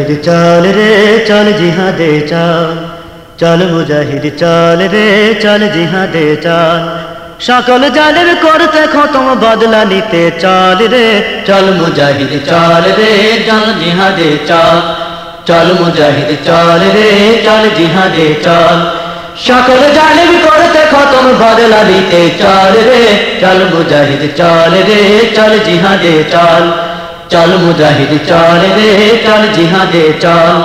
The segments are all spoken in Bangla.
মুজাহিদ চল রে, চল জিহাদে চল। চল মুজাহিদ চল রে, চল জিহাদে চল। সকল জালের করতে খতম বদলা নিতে চল রে। চল মুজাহিদ চল রে, চল জিহাদে চল। চল মুজাহিদ চল রে, চল জিহাদে চল। সকল জালের করতে খতম বদলা নিতে চল রে। চল মুজাহিদ চল রে, চল জিহাদে চল। চল মুজাহিদ, চল রে, চল জিহাদে চল।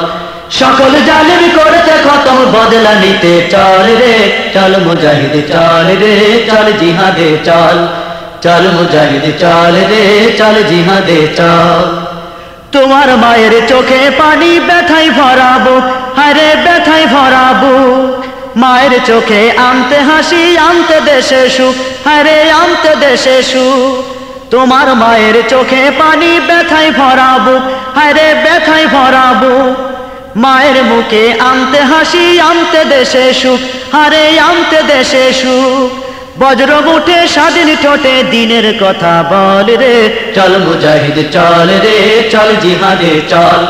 সকল জালিম করতে খতম বদলা নিতে। চল রে, চল মুজাহিদ, চল রে, চল জিহাদে চল। চল মুজাহিদ, চল রে, চল জিহাদে চল। তোমার মায়ের চোখে পানি ব্যথাই ভরাবো, হারে ব্যথাই ভরাবো। মায়ের চোখে আনতে হাসি, আনতে দেশে সুখ, হারে আনতে দেশে সুখ। তোমার মায়ের চোখে পানি ব্যথায় ভরাবো। হারে ব্যথায় ভরাবো। মায়ের মুখে আনতে হাসি, আনতে দেশে সুখ। হারে, আনতে দেশে সুখ। বজ্র মুঠে স্বাধীন ঠোঁটে দিনের কথা বল রে। চল মুজাহিদ, চল রে, চল জিহাদে চল।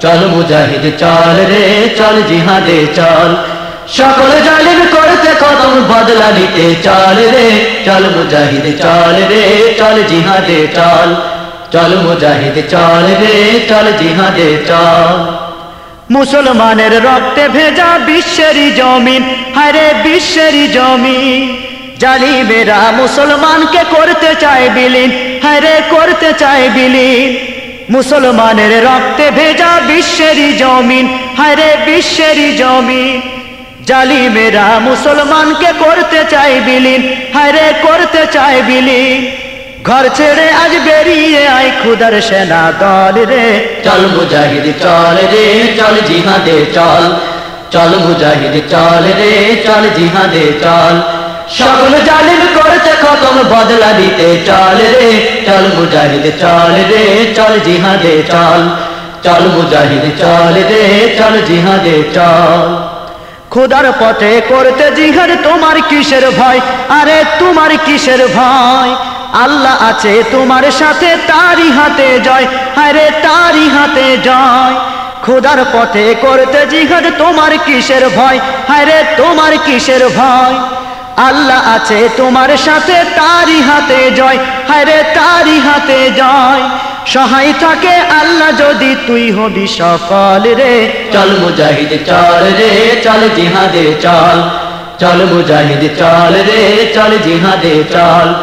চল মুজাহিদ, চল রে, চল জিহাদে চল। সকল জালিম করতে কদম বদলা নিতে চল রে, চল মুজাহিদ, চল রে, চল জিহাদে চল। চল মুজাহিদ, চল রে, চল জিহাদে চল। মুসলমানের রক্তে ভেজা বিশ্বেরই জমিন হারে বিশ্বেরই জমিন। জালিমেরা মুসলমানকে করতে চায় বিলীন হারে করতে চায় বিলীন। মুসলমানের রক্তে ভেজা বিশ্বেরই জমিন হারে বিশ্বেরই জমিন। জালিমেরা মুসলমানকে করতে চায় বিলীন। হারে করতে চায় বিলীন। ঘর ছেড়ে আজ বেরিয়ে আয় খুদার সেনা দল রে। চল মুজাহিদ, চল রে, চল জিহাদে চল। চল মুজাহিদ, চল রে, চল জিহাদে চল। সকল জালিম করতে খতম বদলা দিতে চল রে। চল মুজাহিদ, চল রে, চল জিহাদে চল। চল মুজাহিদ, চল রে, চল জিহাদে চল। খোদার পথে করতে জিহাদ তোমার কিসের ভয়? আরে তোমার কিসের ভয়? আল্লাহ আছে তোমার সাথে তারি হাতে জয়। আরে তারি হাতে জয়। খোদার পথে করতে জিহাদ তোমার কিসের ভয়? আরে তোমার কিসের ভয়? আল্লাহ আছে তোমার সাথে তারি হাতে জয়। হায়রে তারি হাতে জয়। সহায় থাকে আল্লাহ যদি তুই হবি সফল রে। চল মুজাহিদ চল রে চল জিহাদে চল। চল মুজাহিদ চল রে চল জিহাদে চল।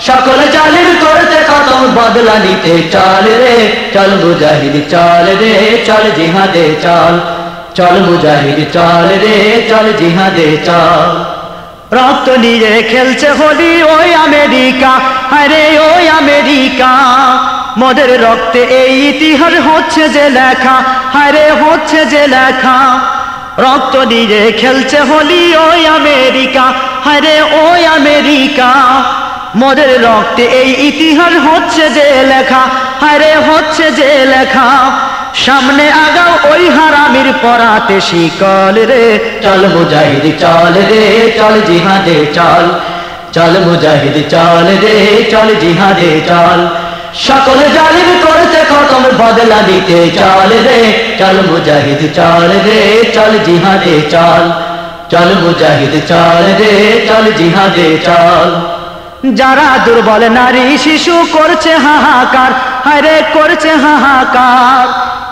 সকল জালিম করতে খতম বদলা নিতে চল রে। চল মুজাহিদ চল রে চল জিহাদে চল। চল মুজাহিদ চল রে চল জিহাদে চল। রক্ত নিয়ে খেলছে হোলি ওই আমেরিকা। আরে ওই আমেরিকা। মোদের রক্তে এই ইতিহাস হচ্ছে যে লেখা। আরে হচ্ছে যে লেখা। রক্ত নিয়ে খেলছে হোলি, ওই আমেরিকা। আরে ওই আমেরিকা। মোদের রক্তে এই ইতিহাস হচ্ছে যে লেখা। আরে হচ্ছে যে লেখা। সামনে আগাও ওই হারামির পরাতে শিকল রে। চল মুজাহিদ, চল রে, চল জিহাদে চল। চল মুজাহিদ, চল রে, চল জিহাদে চল। সকল বদলা দিতে চল রে, চল মুজাহিদ চল রে, চল জিহাদে চল। চল মুজাহিদ চল রে, চল জিহাদে চল। যারা দুর্বল নারী শিশু করছে হাহাকার হারে করছে হাহাকার।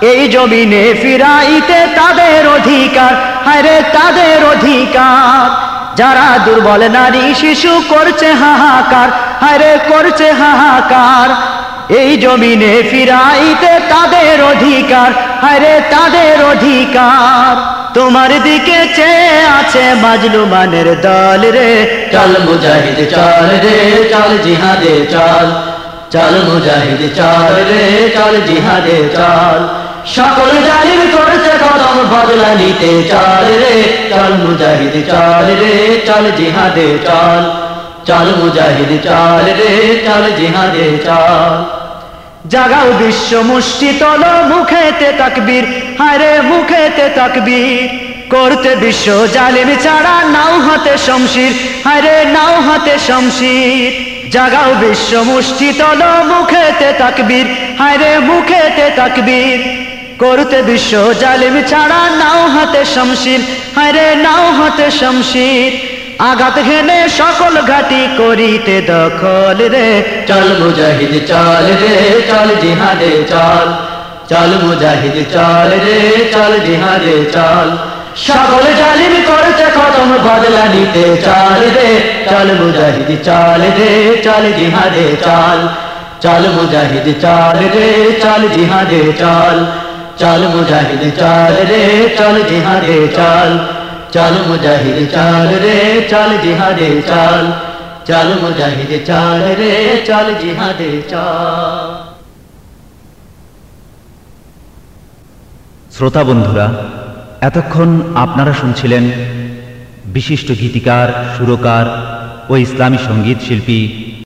এই জমিনে ফিরাইতে তাদের অধিকার হারে তাদের অধিকার। যারা দুর্বল নারী শিশু করছে হাহাকার হারে করছে হাহাকার। এই জমিনে ফিরাইতে তাদের অধিকার। হারে তাদের অধিকার। তোমার দিকে চেয়ে আছে মাজলুমানের দল রে। চল মুজাহিদ, চল রে, চল জিহাদে চল। চল মুজাহিদ, চল রে, চল জিহাদে চল। সকল জালিম করছে কদম বদলা নিতে চল রে। চল মুজাহিদ, চল রে, চল জিহাদে চল। চল মুজাহিদ, চল রে, চল জিহাদে, চল। জাগাও বিশ্ব মুষ্টি তল, মুখেতে তাকবীর। হায়রে মুখেতে তাকবীর। করতে বিশ্ব জালিম ছাড়া নাও হাতে শমশির। হায়রে নাও হাতে শমশির। জাগাও বিশ্ব মুষ্টি তল, মুখেতে তাকবীর। হায়রে মুখেতে তাকবীর। করতে বিশ্ব জালিম ছাড়া নাও হাতে শমশির। হায়রে নাও হাতে শমশির। আঘাত ঘেনে সকল ঘাটি করিতে দখল রে। চল মুজাহিদ, চল রে, চল জিহাদে চল। চল মুজাহিদ, চল রে, চল জিহাদে চল। সকল জালিম করতে খতম বদলা নিতে চল রে। চল মুজাহিদ, চল রে, চল জিহাদে চল। চল মুজাহিদ, চল রে, চল জিহাদে চল। চল মুজাহিদ, চল রে, চল জিহাদে চল। চল মুজাহিদ, চাল রে, চাল জিহাদে চাল। চাল মুজাহিদ, চাল রে, চাল জিহাদে চাল। শ্রোতা বন্ধুরা, এতক্ষণ আপনারা শুনছিলেন বিশিষ্ট গীতিকার, সুরকার ও ইসলামী সংগীত শিল্পী